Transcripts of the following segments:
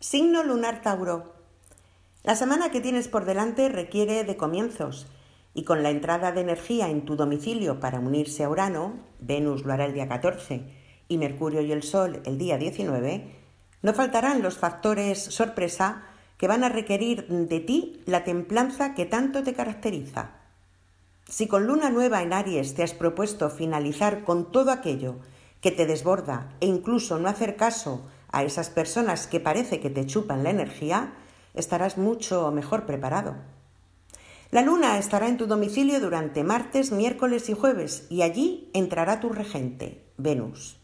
Signo lunar Tauro. La semana que tienes por delante requiere de comienzos y con la entrada de energía en tu domicilio para unirse a Urano, Venus lo hará el día 14 y Mercurio y el Sol el día 19, no faltarán los factores sorpresa que van a requerir de ti la templanza que tanto te caracteriza. Si con luna nueva en Aries te has propuesto finalizar con todo aquello que te desborda e incluso no hacer caso a esas personas que parece que te chupan la energía, estarás mucho mejor preparado. La luna estará en tu domicilio durante martes, miércoles y jueves y allí entrará tu regente, Venus.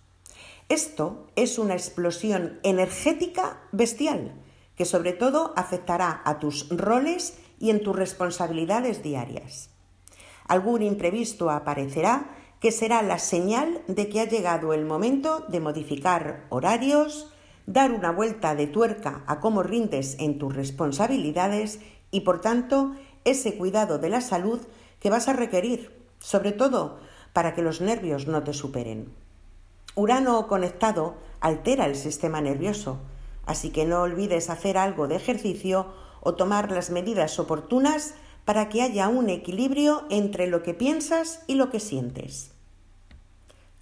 Esto es una explosión energética bestial que sobre todo afectará a tus roles y en tus responsabilidades diarias. Algún imprevisto aparecerá que será la señal de que ha llegado el momento de modificar horarios, dar una vuelta de tuerca a cómo rindes en tus responsabilidades y, por tanto, ese cuidado de la salud que vas a requerir, sobre todo para que los nervios no te superen. Urano conectado altera el sistema nervioso, así que no olvides hacer algo de ejercicio o tomar las medidas oportunas para que haya un equilibrio entre lo que piensas y lo que sientes.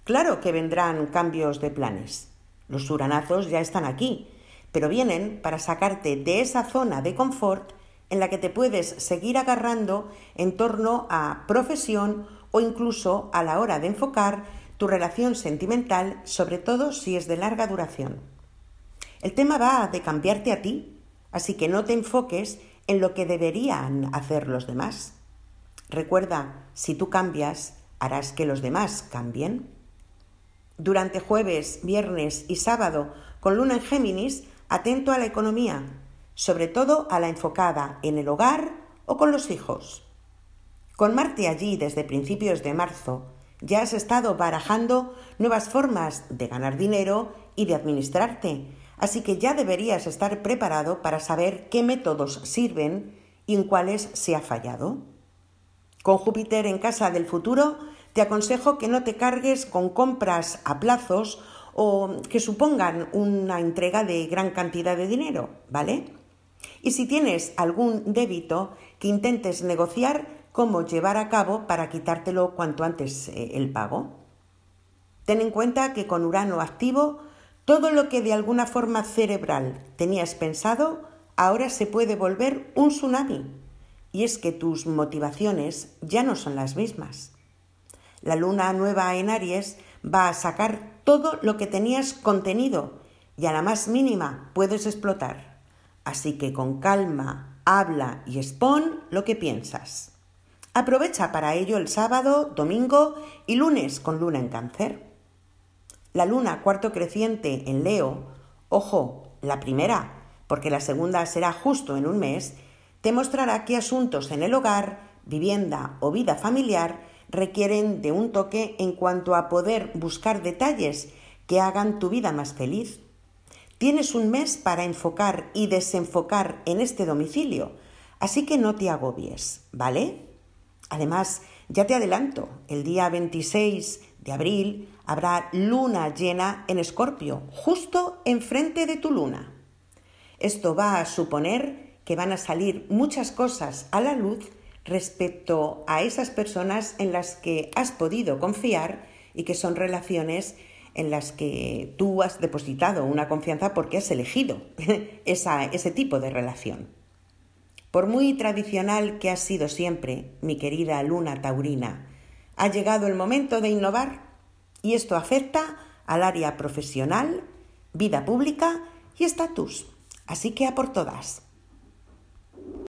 Claro que vendrán cambios de planes. Los uranazos ya están aquí, pero vienen para sacarte de esa zona de confort en la que te puedes seguir agarrando en torno a profesión o incluso a la hora de enfocar tu relación sentimental, sobre todo si es de larga duración. El tema va de cambiarte a ti, así que no te enfoques en lo que deberían hacer los demás. Recuerda, si tú cambias, harás que los demás cambien. Durante jueves, viernes y sábado, con luna en Géminis, atento a la economía, sobre todo a la enfocada en el hogar o con los hijos. Con Marte allí desde principios de marzo, ya has estado barajando nuevas formas de ganar dinero y de administrarte, así que ya deberías estar preparado para saber qué métodos sirven y en cuáles se ha fallado. Con Júpiter en casa del futuro, te aconsejo que no te cargues con compras a plazos o que supongan una entrega de gran cantidad de dinero, ¿vale? Y si tienes algún débito, que intentes negociar cómo llevar a cabo para quitártelo cuanto antes eh, el pago. Ten en cuenta que con Urano activo, todo lo que de alguna forma cerebral tenías pensado, ahora se puede volver un tsunami. Y es que tus motivaciones ya no son las mismas. La luna nueva en Aries va a sacar todo lo que tenías contenido y a la más mínima puedes explotar. Así que con calma, habla y expon lo que piensas. Aprovecha para ello el sábado, domingo y lunes con luna en cáncer. La luna cuarto creciente en Leo, ojo, la primera, porque la segunda será justo en un mes, te mostrará qué asuntos en el hogar, vivienda o vida familiar requieren de un toque en cuanto a poder buscar detalles que hagan tu vida más feliz. Tienes un mes para enfocar y desenfocar en este domicilio, así que no te agobies, ¿vale? Además, ya te adelanto, el día 26 de abril habrá luna llena en Escorpio, justo enfrente de tu luna. Esto va a suponer que van a salir muchas cosas a la luz respecto a esas personas en las que has podido confiar y que son relaciones en las que tú has depositado una confianza porque has elegido ese tipo de relación. Por muy tradicional que has sido siempre, mi querida luna taurina, ha llegado el momento de innovar y esto afecta al área profesional, vida pública y estatus. Así que a por todas.